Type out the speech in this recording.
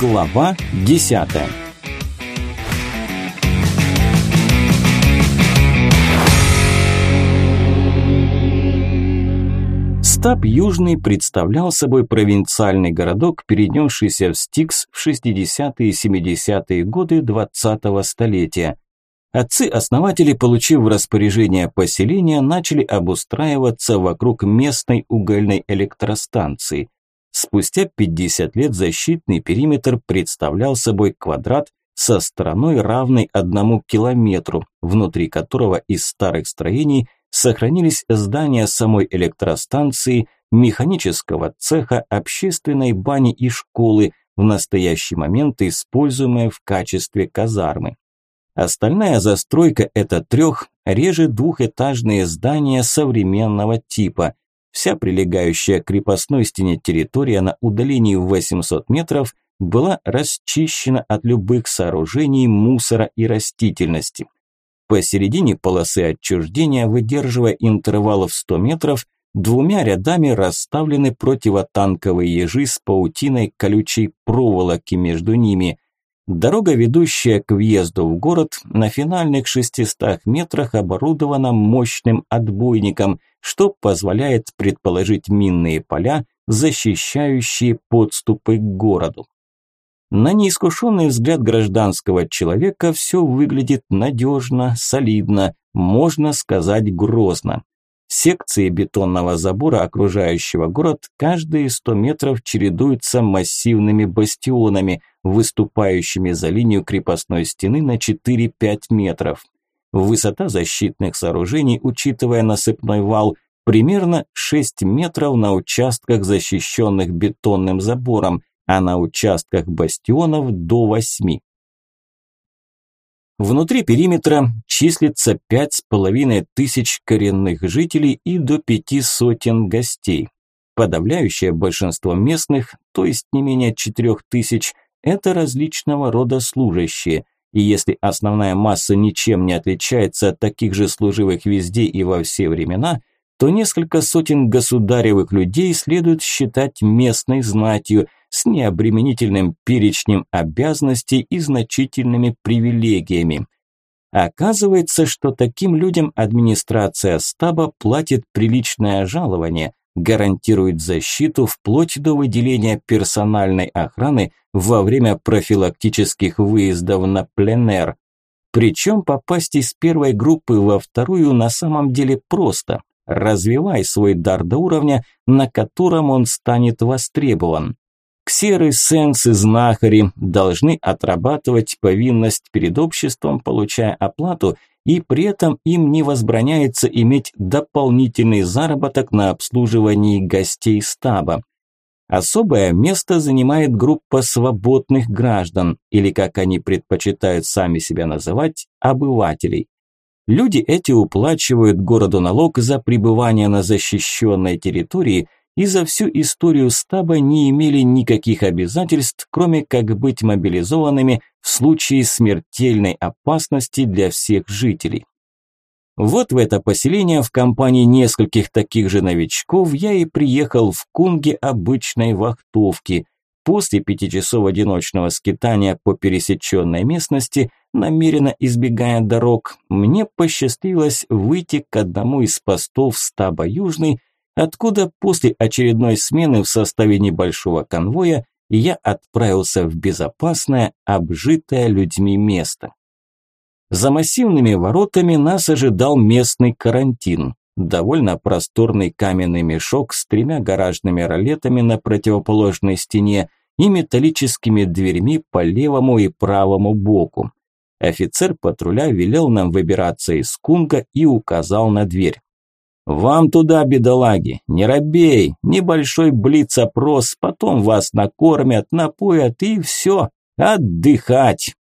Глава десятая. Стаб Южный представлял собой провинциальный городок, перенесшийся в Стикс в 60-е и 70-е годы 20-го столетия. Отцы-основатели, получив распоряжение поселения, начали обустраиваться вокруг местной угольной электростанции. Спустя 50 лет защитный периметр представлял собой квадрат со стороной равной одному километру, внутри которого из старых строений сохранились здания самой электростанции, механического цеха, общественной бани и школы, в настоящий момент используемые в качестве казармы. Остальная застройка – это трех, реже двухэтажные здания современного типа. Вся прилегающая к крепостной стене территория на удалении в 800 метров была расчищена от любых сооружений, мусора и растительности. Посередине полосы отчуждения, выдерживая интервал в 100 метров, двумя рядами расставлены противотанковые ежи с паутиной колючей проволоки между ними. Дорога, ведущая к въезду в город, на финальных 600 метрах оборудована мощным отбойником, что позволяет предположить минные поля, защищающие подступы к городу. На неискушенный взгляд гражданского человека все выглядит надежно, солидно, можно сказать грозно. Секции бетонного забора, окружающего город, каждые 100 метров чередуются массивными бастионами, выступающими за линию крепостной стены на 4-5 метров. Высота защитных сооружений, учитывая насыпной вал, примерно 6 метров на участках, защищенных бетонным забором, а на участках бастионов до восьми. Внутри периметра числится пять с половиной тысяч коренных жителей и до пяти сотен гостей. Подавляющее большинство местных, то есть не менее четырех тысяч, это различного рода служащие. И если основная масса ничем не отличается от таких же служивых везде и во все времена, то несколько сотен государевых людей следует считать местной знатью – с необременительным перечнем обязанностей и значительными привилегиями. Оказывается, что таким людям администрация стаба платит приличное жалование, гарантирует защиту вплоть до выделения персональной охраны во время профилактических выездов на пленэр. Причем попасть из первой группы во вторую на самом деле просто. Развивай свой дар до уровня, на котором он станет востребован. Ксеры, сенсы, знахари должны отрабатывать повинность перед обществом, получая оплату, и при этом им не возбраняется иметь дополнительный заработок на обслуживании гостей стаба. Особое место занимает группа свободных граждан, или, как они предпочитают сами себя называть, обывателей. Люди эти уплачивают городу налог за пребывание на защищенной территории – и за всю историю стаба не имели никаких обязательств, кроме как быть мобилизованными в случае смертельной опасности для всех жителей. Вот в это поселение в компании нескольких таких же новичков я и приехал в Кунге обычной вахтовки. После пяти часов одиночного скитания по пересеченной местности, намеренно избегая дорог, мне посчастливилось выйти к одному из постов стаба Южный, откуда после очередной смены в составе небольшого конвоя я отправился в безопасное, обжитое людьми место. За массивными воротами нас ожидал местный карантин. Довольно просторный каменный мешок с тремя гаражными ролетами на противоположной стене и металлическими дверьми по левому и правому боку. Офицер патруля велел нам выбираться из кунга и указал на дверь. «Вам туда, бедолаги, не робей, небольшой блиц-опрос, потом вас накормят, напоят и все, отдыхать!»